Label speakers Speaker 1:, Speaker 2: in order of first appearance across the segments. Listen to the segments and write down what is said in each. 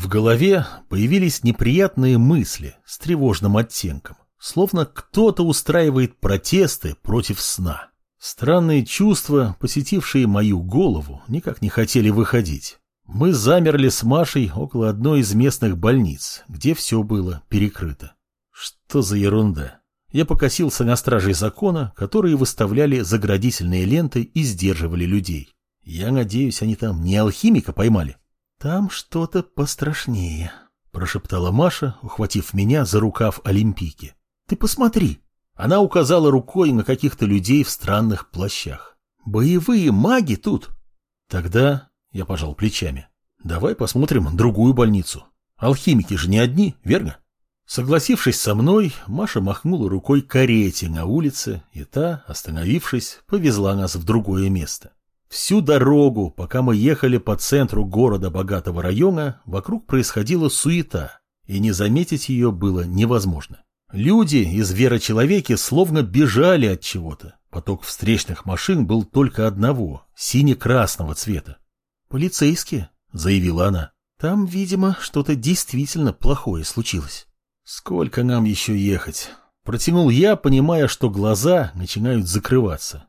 Speaker 1: В голове появились неприятные мысли с тревожным оттенком, словно кто-то устраивает протесты против сна. Странные чувства, посетившие мою голову, никак не хотели выходить. Мы замерли с Машей около одной из местных больниц, где все было перекрыто. Что за ерунда? Я покосился на стражей закона, которые выставляли заградительные ленты и сдерживали людей. Я надеюсь, они там не алхимика поймали. Там что-то пострашнее, прошептала Маша, ухватив меня за рукав Олимпийки. Ты посмотри. Она указала рукой на каких-то людей в странных плащах. Боевые маги тут. Тогда я пожал плечами. Давай посмотрим другую больницу. Алхимики же не одни, верно? Согласившись со мной, Маша махнула рукой карете на улице, и та, остановившись, повезла нас в другое место. Всю дорогу, пока мы ехали по центру города богатого района, вокруг происходила суета, и не заметить ее было невозможно. Люди из верочеловеки словно бежали от чего-то. Поток встречных машин был только одного, сине-красного цвета. «Полицейские», — заявила она. «Там, видимо, что-то действительно плохое случилось». «Сколько нам еще ехать?» Протянул я, понимая, что глаза начинают закрываться.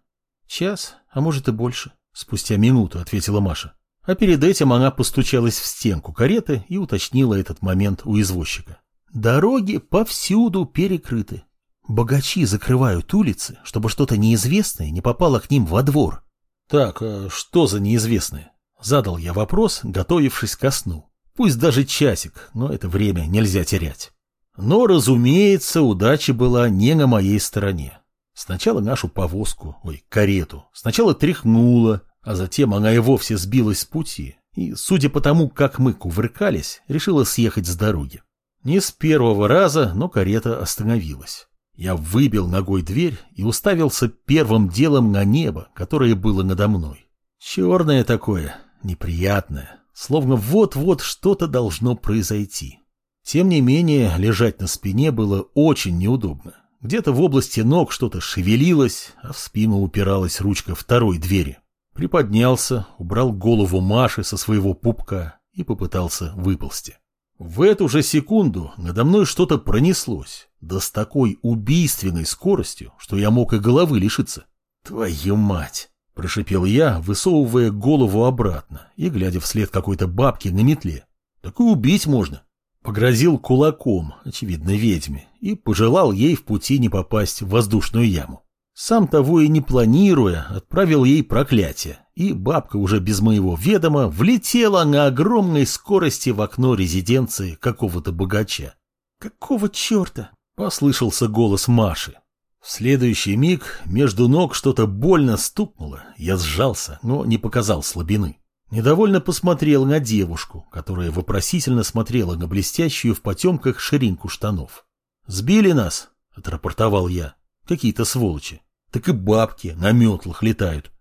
Speaker 1: «Час, а может и больше», — спустя минуту ответила Маша. А перед этим она постучалась в стенку кареты и уточнила этот момент у извозчика. «Дороги повсюду перекрыты. Богачи закрывают улицы, чтобы что-то неизвестное не попало к ним во двор». «Так, а что за неизвестное?» Задал я вопрос, готовившись ко сну. Пусть даже часик, но это время нельзя терять. Но, разумеется, удача была не на моей стороне. Сначала нашу повозку, ой, карету, сначала тряхнула, а затем она и вовсе сбилась с пути, и, судя по тому, как мы кувыркались, решила съехать с дороги. Не с первого раза, но карета остановилась. Я выбил ногой дверь и уставился первым делом на небо, которое было надо мной. Черное такое, неприятное, словно вот-вот что-то должно произойти. Тем не менее, лежать на спине было очень неудобно. Где-то в области ног что-то шевелилось, а в спину упиралась ручка второй двери. Приподнялся, убрал голову Маши со своего пупка и попытался выползти. В эту же секунду надо мной что-то пронеслось, да с такой убийственной скоростью, что я мог и головы лишиться. «Твою мать!» – прошипел я, высовывая голову обратно и глядя вслед какой-то бабки на метле. «Так и убить можно!» Погрозил кулаком, очевидно, ведьме, и пожелал ей в пути не попасть в воздушную яму. Сам того и не планируя, отправил ей проклятие, и бабка уже без моего ведома влетела на огромной скорости в окно резиденции какого-то богача. «Какого черта?» — послышался голос Маши. В следующий миг между ног что-то больно стукнуло, я сжался, но не показал слабины. Недовольно посмотрел на девушку, которая вопросительно смотрела на блестящую в потемках ширинку штанов. «Сбили нас», — отрапортовал я. «Какие-то сволочи. Так и бабки на метлах летают».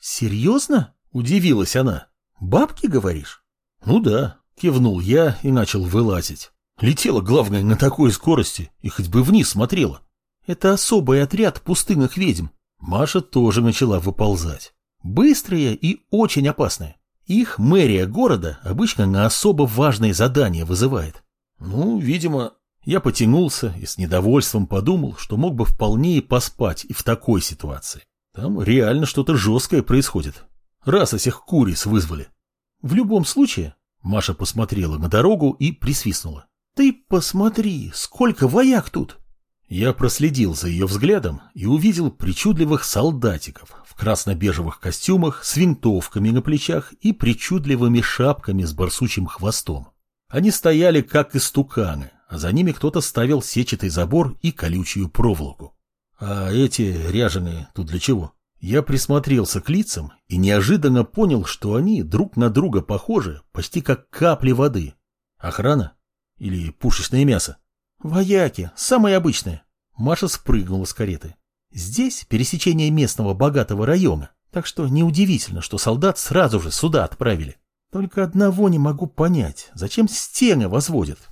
Speaker 1: «Серьезно?» — удивилась она. «Бабки, говоришь?» «Ну да», — кивнул я и начал вылазить. Летела, главное, на такой скорости и хоть бы вниз смотрела. «Это особый отряд пустынных ведьм». Маша тоже начала выползать. Быстрые и очень опасные. Их мэрия города обычно на особо важные задания вызывает. Ну, видимо, я потянулся и с недовольством подумал, что мог бы вполне и поспать и в такой ситуации. Там реально что-то жесткое происходит. Раз этих куриц вызвали. В любом случае, Маша посмотрела на дорогу и присвистнула. Ты посмотри, сколько вояк тут! Я проследил за ее взглядом и увидел причудливых солдатиков в красно-бежевых костюмах с винтовками на плечах и причудливыми шапками с барсучим хвостом. Они стояли как истуканы, а за ними кто-то ставил сетчатый забор и колючую проволоку. А эти ряженые тут для чего? Я присмотрелся к лицам и неожиданно понял, что они друг на друга похожи, почти как капли воды. Охрана? Или пушечное мясо? «Вояки, самые обычные». Маша спрыгнула с кареты. «Здесь пересечение местного богатого района, так что неудивительно, что солдат сразу же сюда отправили. Только одного не могу понять, зачем стены возводят?»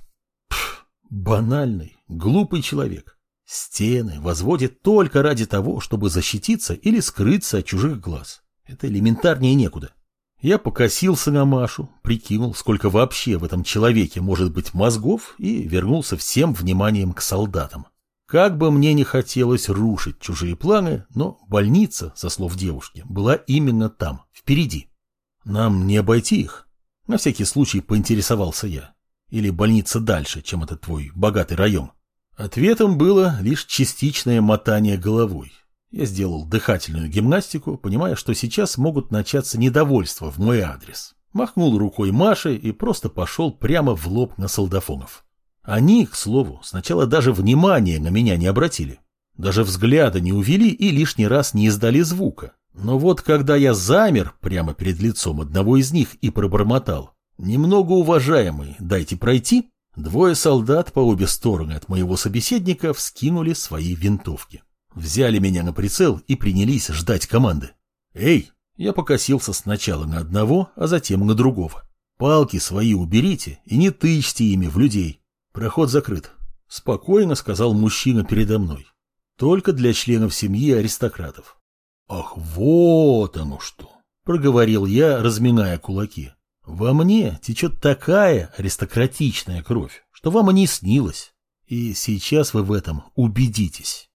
Speaker 1: Банальный, глупый человек. Стены возводят только ради того, чтобы защититься или скрыться от чужих глаз. Это элементарнее некуда. Я покосился на Машу, прикинул, сколько вообще в этом человеке может быть мозгов, и вернулся всем вниманием к солдатам. Как бы мне не хотелось рушить чужие планы, но больница, со слов девушки, была именно там, впереди. Нам не обойти их. На всякий случай поинтересовался я. Или больница дальше, чем этот твой богатый район? Ответом было лишь частичное мотание головой. Я сделал дыхательную гимнастику, понимая, что сейчас могут начаться недовольства в мой адрес. Махнул рукой Маше и просто пошел прямо в лоб на солдафонов. Они, к слову, сначала даже внимания на меня не обратили. Даже взгляда не увели и лишний раз не издали звука. Но вот когда я замер прямо перед лицом одного из них и пробормотал «Немного уважаемый, дайте пройти», двое солдат по обе стороны от моего собеседника вскинули свои винтовки взяли меня на прицел и принялись ждать команды. «Эй!» Я покосился сначала на одного, а затем на другого. «Палки свои уберите и не тычьте ими в людей. Проход закрыт», — спокойно сказал мужчина передо мной. «Только для членов семьи аристократов». «Ах, вот оно что!» — проговорил я, разминая кулаки. «Во мне течет такая аристократичная кровь, что вам и не снилось. И сейчас вы в этом убедитесь».